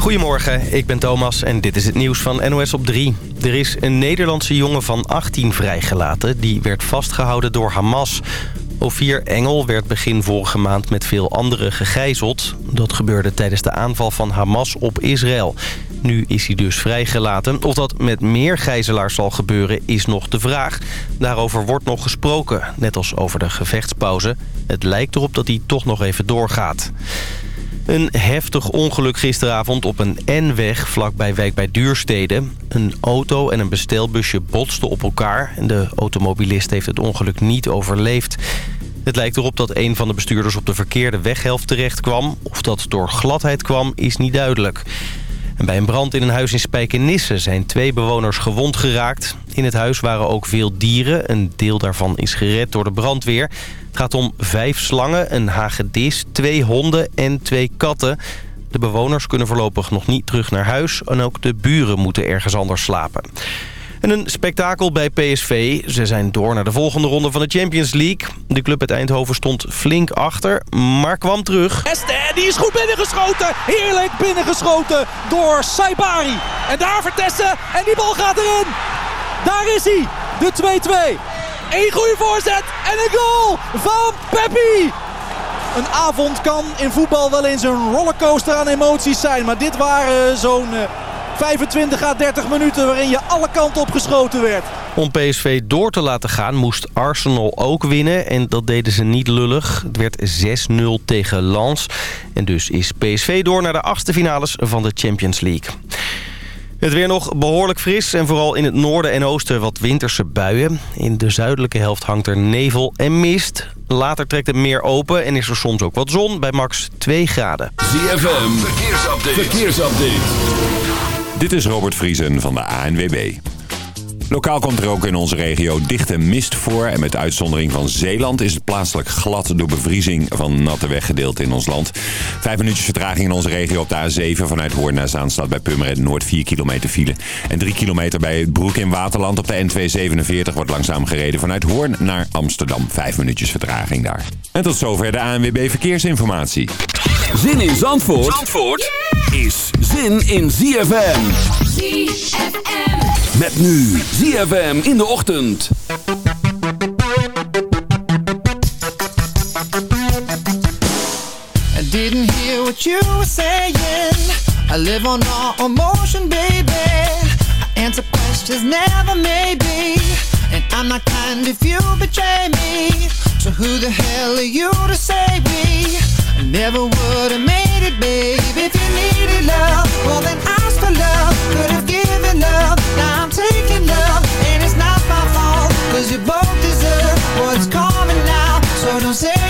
Goedemorgen, ik ben Thomas en dit is het nieuws van NOS op 3. Er is een Nederlandse jongen van 18 vrijgelaten. Die werd vastgehouden door Hamas. Ovier Engel werd begin vorige maand met veel anderen gegijzeld. Dat gebeurde tijdens de aanval van Hamas op Israël. Nu is hij dus vrijgelaten. Of dat met meer gijzelaars zal gebeuren is nog de vraag. Daarover wordt nog gesproken, net als over de gevechtspauze. Het lijkt erop dat hij toch nog even doorgaat. Een heftig ongeluk gisteravond op een N-weg vlakbij Wijk bij Duurstede. Een auto en een bestelbusje botsten op elkaar. En de automobilist heeft het ongeluk niet overleefd. Het lijkt erop dat een van de bestuurders op de verkeerde weghelft terecht kwam. Of dat door gladheid kwam, is niet duidelijk. Bij een brand in een huis in Spijkenisse zijn twee bewoners gewond geraakt. In het huis waren ook veel dieren. Een deel daarvan is gered door de brandweer. Het gaat om vijf slangen, een hagedis, twee honden en twee katten. De bewoners kunnen voorlopig nog niet terug naar huis... en ook de buren moeten ergens anders slapen. En een spektakel bij PSV. Ze zijn door naar de volgende ronde van de Champions League. De club uit Eindhoven stond flink achter, maar kwam terug. Este, die is goed binnengeschoten. Heerlijk binnengeschoten door Saibari. En daar Vertessen en die bal gaat erin. Daar is hij, de 2-2. Eén goede voorzet en een goal van Peppi. Een avond kan in voetbal wel eens een rollercoaster aan emoties zijn. Maar dit waren zo'n 25 à 30 minuten waarin je alle kanten op geschoten werd. Om PSV door te laten gaan moest Arsenal ook winnen. En dat deden ze niet lullig. Het werd 6-0 tegen Lens. En dus is PSV door naar de achtste finales van de Champions League. Het weer nog behoorlijk fris en vooral in het noorden en oosten wat winterse buien. In de zuidelijke helft hangt er nevel en mist. Later trekt het meer open en is er soms ook wat zon bij max 2 graden. ZFM, verkeersupdate. verkeersupdate. Dit is Robert Vriesen van de ANWB. Lokaal komt er ook in onze regio dichte mist voor. En met uitzondering van Zeeland is het plaatselijk glad door bevriezing van natte weggedeelte in ons land. Vijf minuutjes vertraging in onze regio op de A7 vanuit Hoorn naar Zaanstad bij Purmerend Noord 4 kilometer file. En 3 kilometer bij Broek in Waterland op de N247 wordt langzaam gereden vanuit Hoorn naar Amsterdam. Vijf minuutjes vertraging daar. En tot zover de ANWB Verkeersinformatie. Zin in Zandvoort, Zandvoort is zin in ZFM. ZFM. Met nu ZFM in de ochtend. I didn't hear what you were saying. I live on all emotion, baby. I answer questions, never maybe. And I'm not kind if you betray me. So who the hell are you to say we never would have made it, baby? If you needed love, well then ask for love. Could have given love, now I'm taking love. And it's not my fault, cause you both deserve what's coming now. So don't say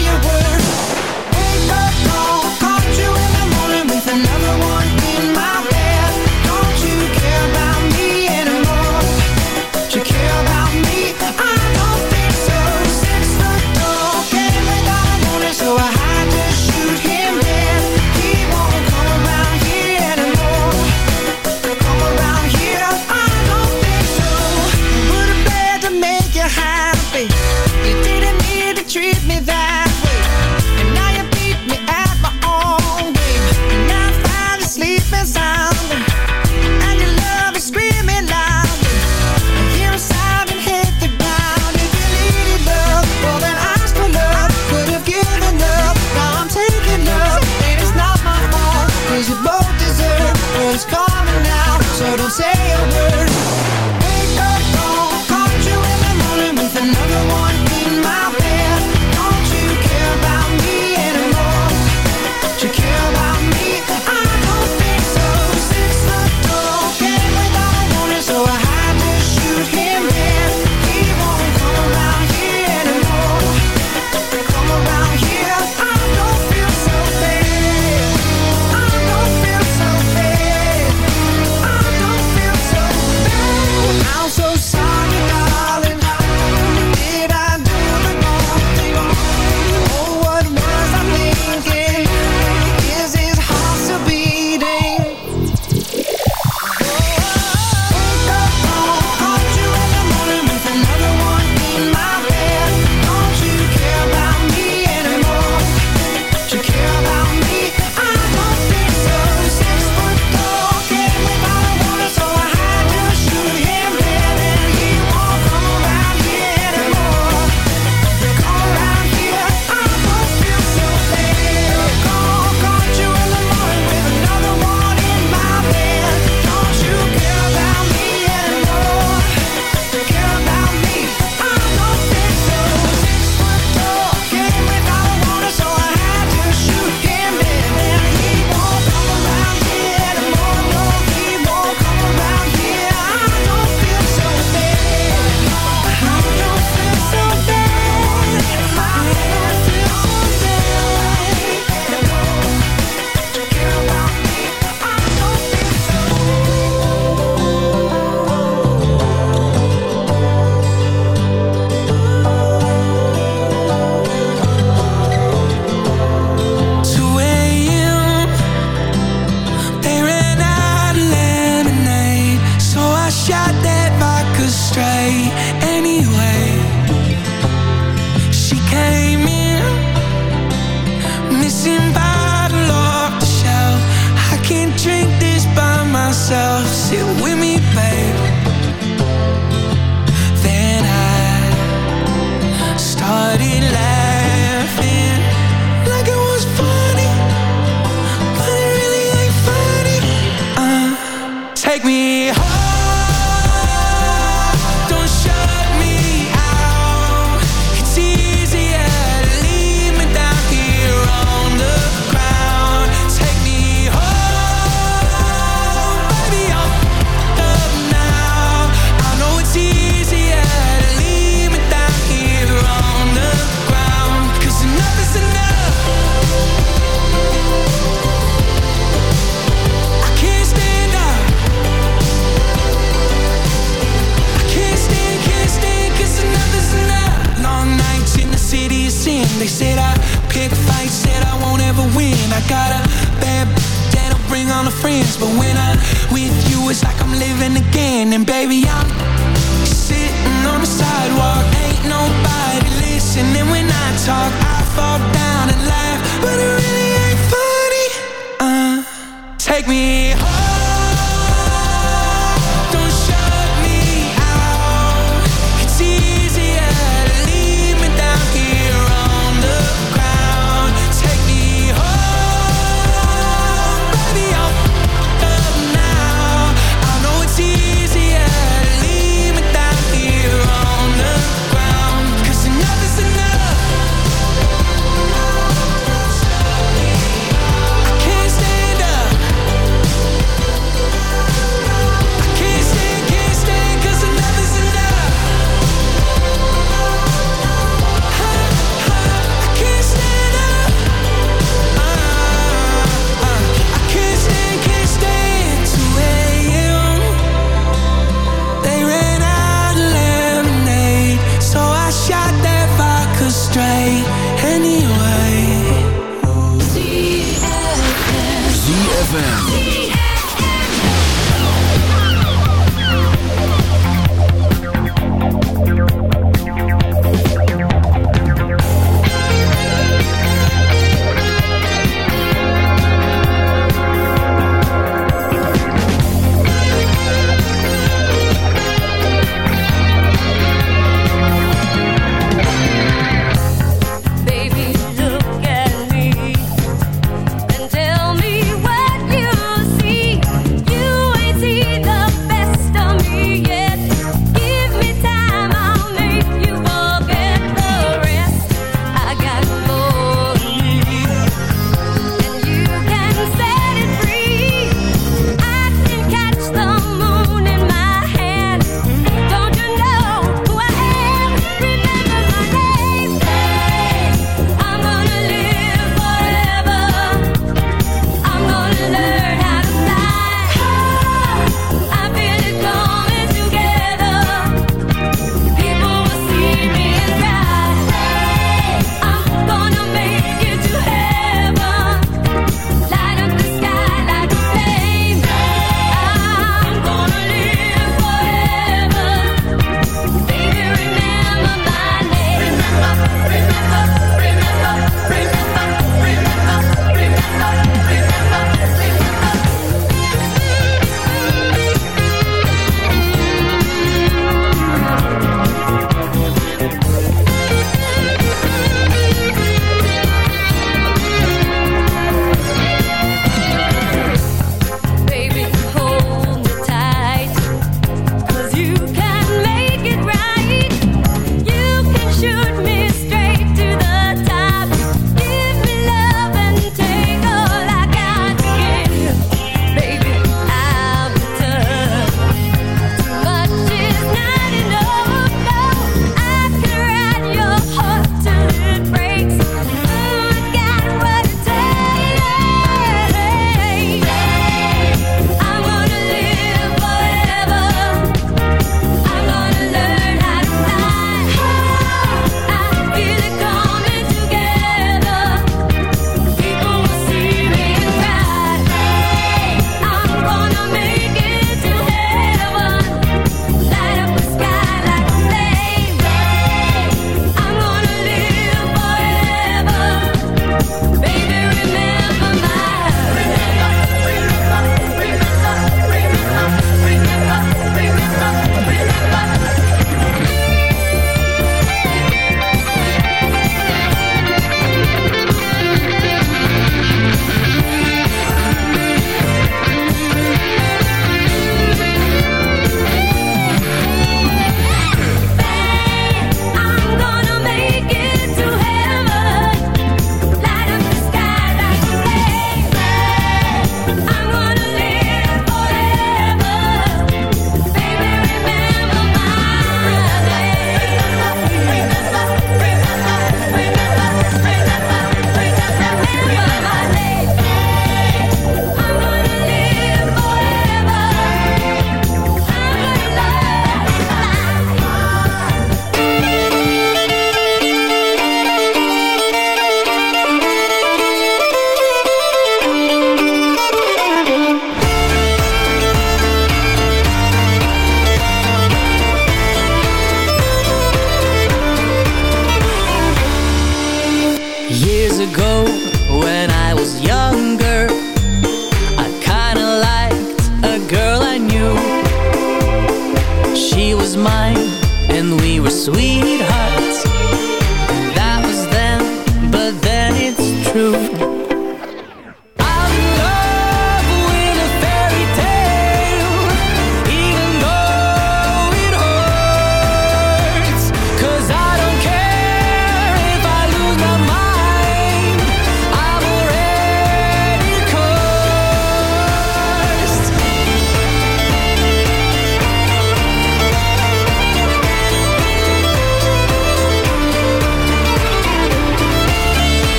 take me home.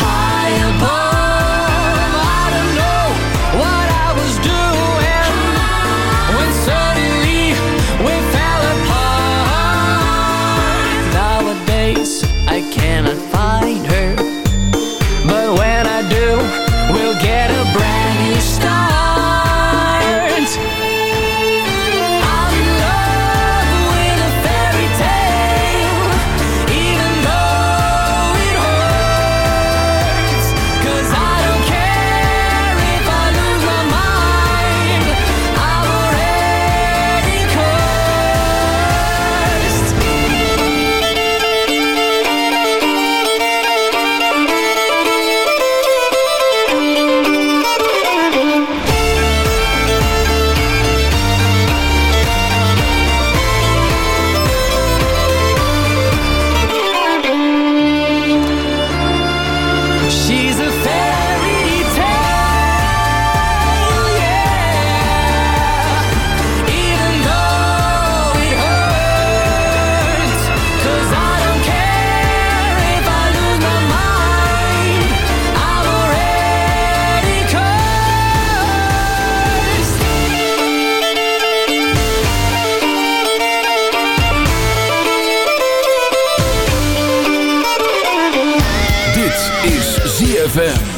High ZFM.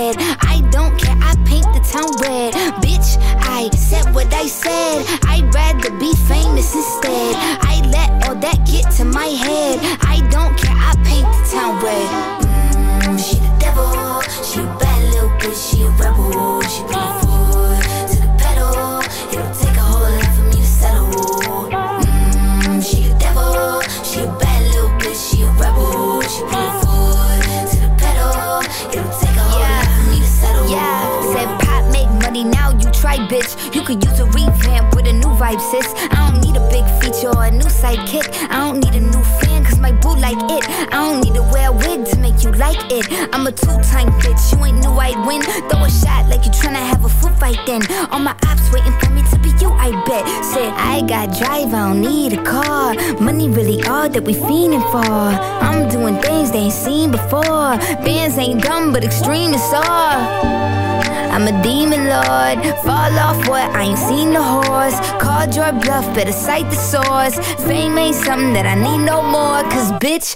What I said. I'd rather two-time bitch. You ain't knew I'd win. Throw a shot like you tryna have a foot fight then. All my ops waiting for me to be you, I bet. Said I got drive, I don't need a car. Money really all that we fiending for. I'm doing things they ain't seen before. Bands ain't dumb, but extreme is all. I'm a demon lord. Fall off what? I ain't seen the horse. Called your bluff, better cite the source. Fame ain't something that I need no more. Cause bitch,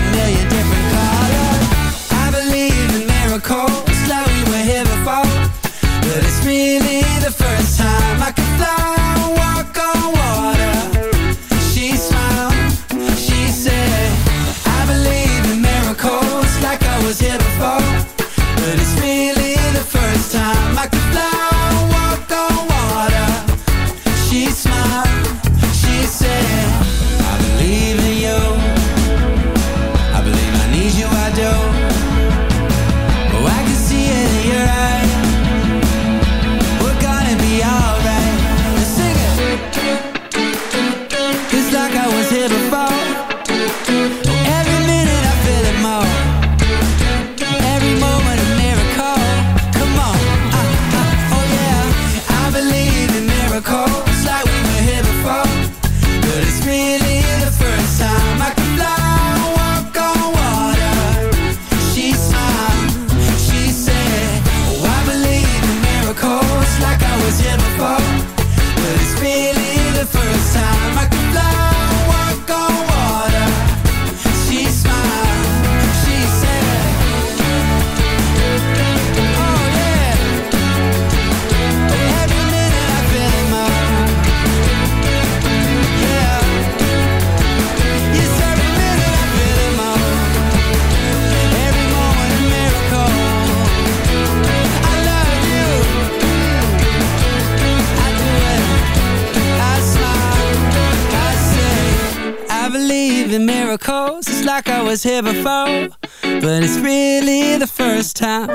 was here before, but it's really the first time.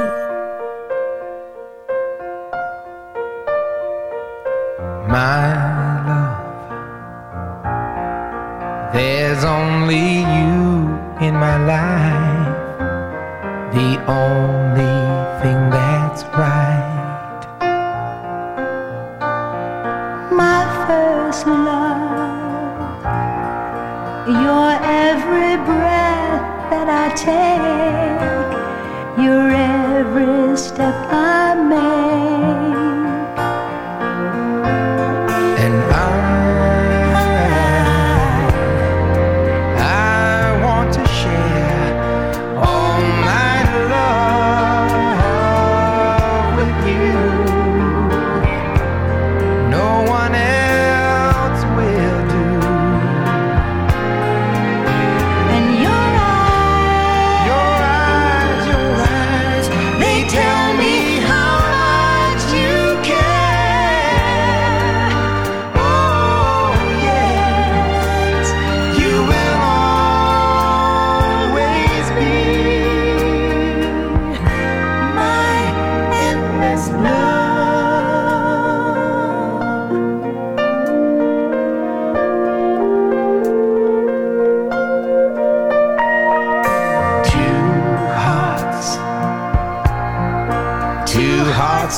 My love, there's only you in my life, the only thing that's right. My first love, your step up.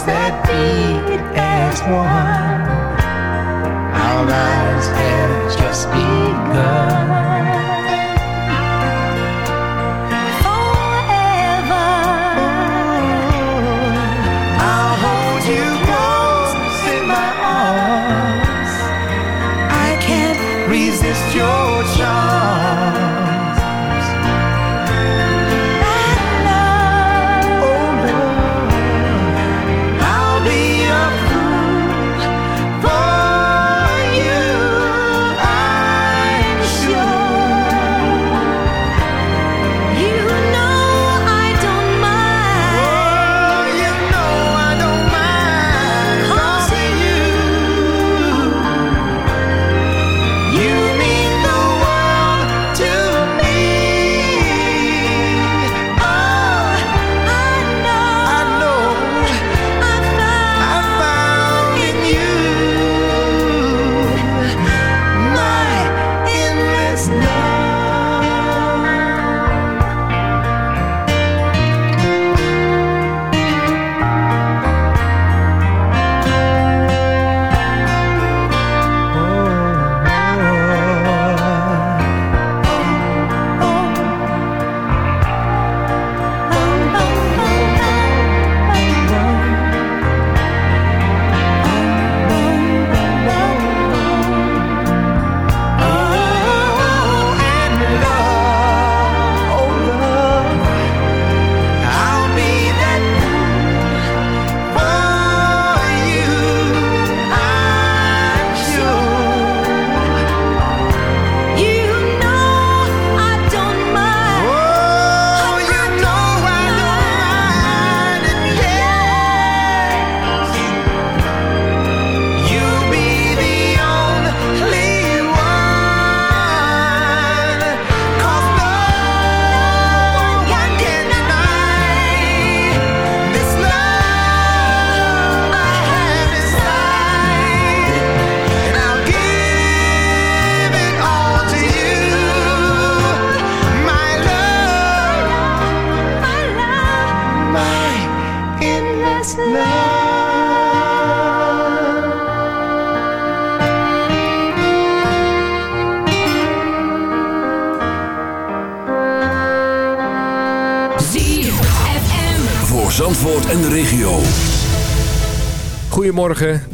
that beat as one.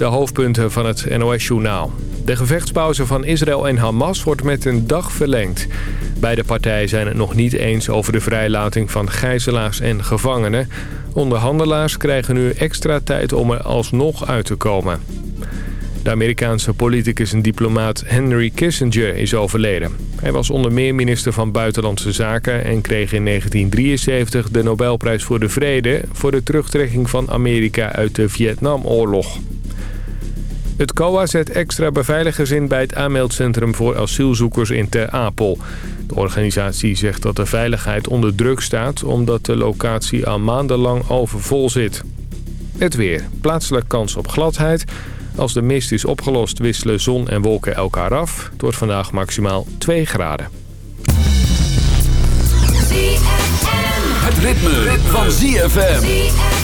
de hoofdpunten van het NOS-journaal. De gevechtspauze van Israël en Hamas wordt met een dag verlengd. Beide partijen zijn het nog niet eens over de vrijlating van gijzelaars en gevangenen. Onderhandelaars krijgen nu extra tijd om er alsnog uit te komen. De Amerikaanse politicus en diplomaat Henry Kissinger is overleden. Hij was onder meer minister van Buitenlandse Zaken... en kreeg in 1973 de Nobelprijs voor de Vrede... voor de terugtrekking van Amerika uit de Vietnamoorlog. Het COA zet extra beveiligers in bij het aanmeldcentrum voor asielzoekers in Ter Apel. De organisatie zegt dat de veiligheid onder druk staat... omdat de locatie al maandenlang overvol zit. Het weer. Plaatselijk kans op gladheid. Als de mist is opgelost wisselen zon en wolken elkaar af. Het wordt vandaag maximaal 2 graden. Het ritme, ritme. van ZFM.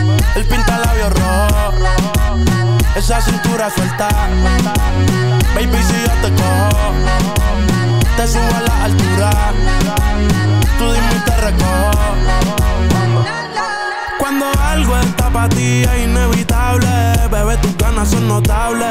El pinta labios rojo. Esa cintura suelta. Baby, si yo te cojo, te subo a la altura. Tú dime y te recojo. Cuando algo está para ti es inevitable, bebé, tus ganas son notables.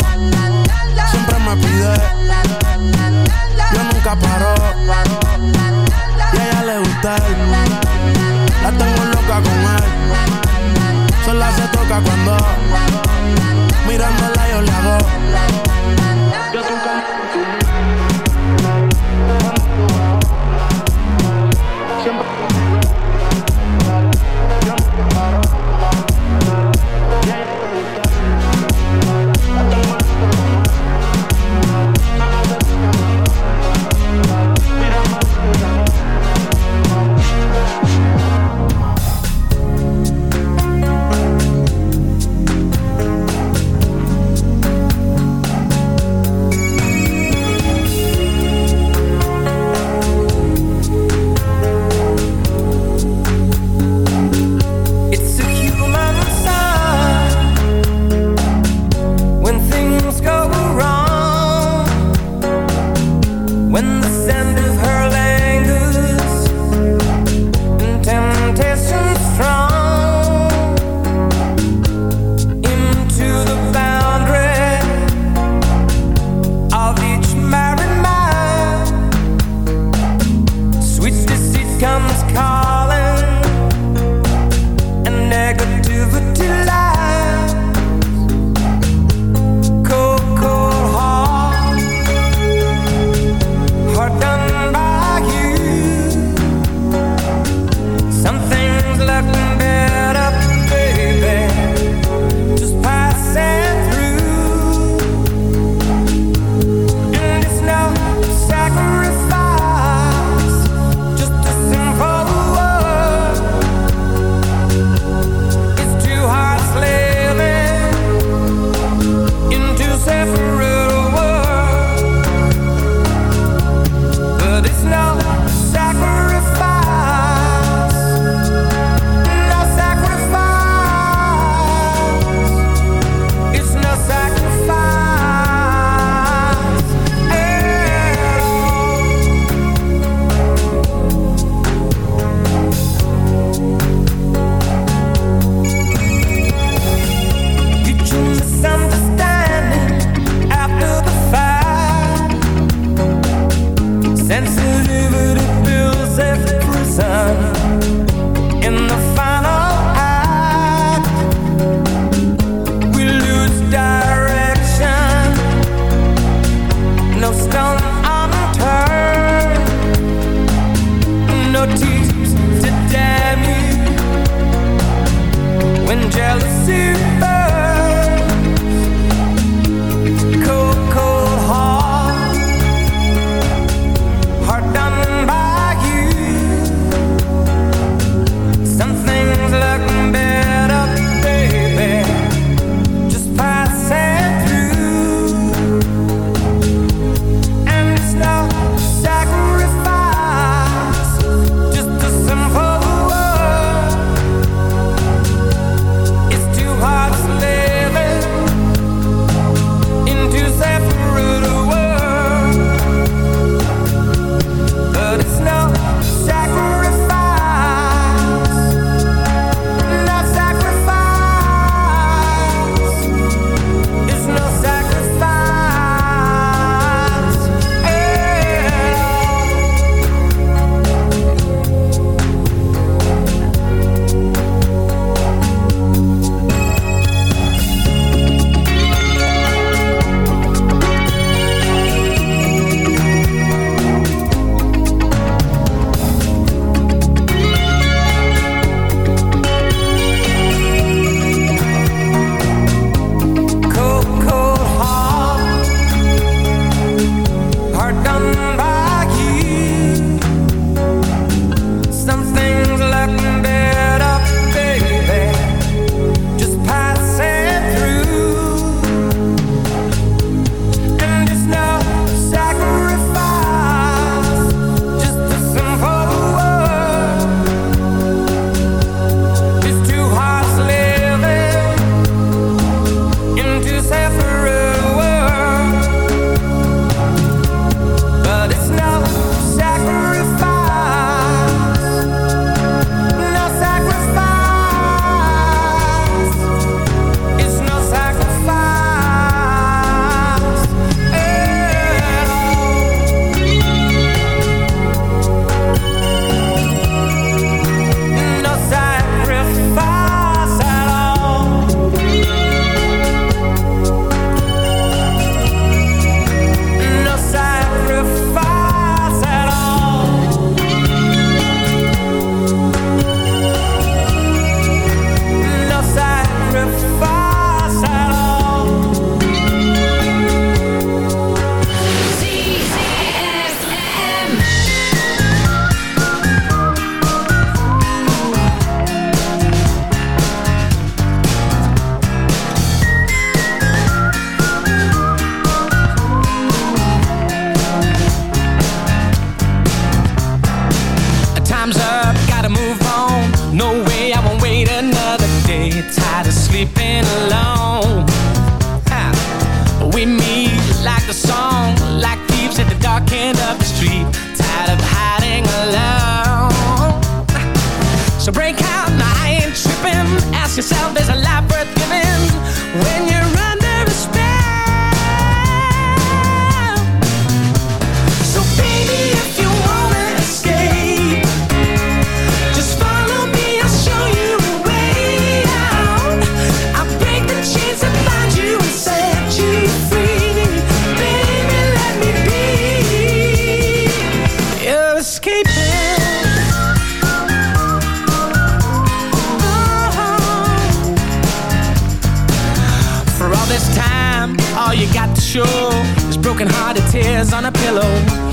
me. Yo nunca paro. Y a ella le gusta él. La tengo loca con él. Sola se toca cuando mirándola yo le hago.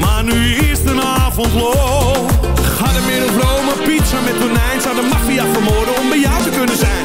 maar nu is de avond lo. Ga de een vrome pizza met tonijn. Zou de maffia vermoorden om bij jou te kunnen zijn?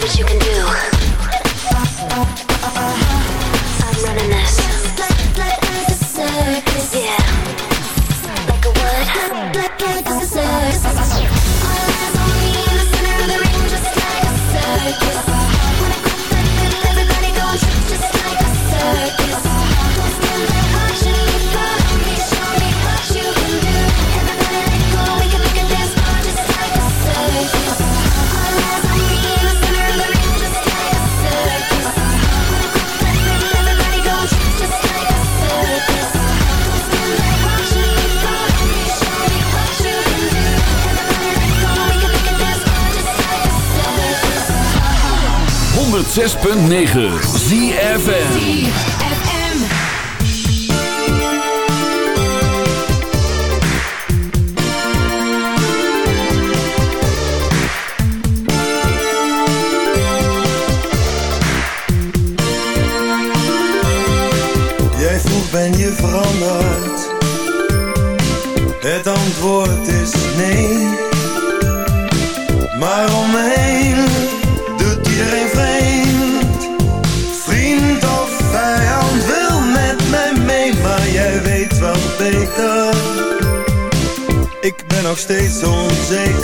See what you can 106.9 ZFM. Steeds onzeker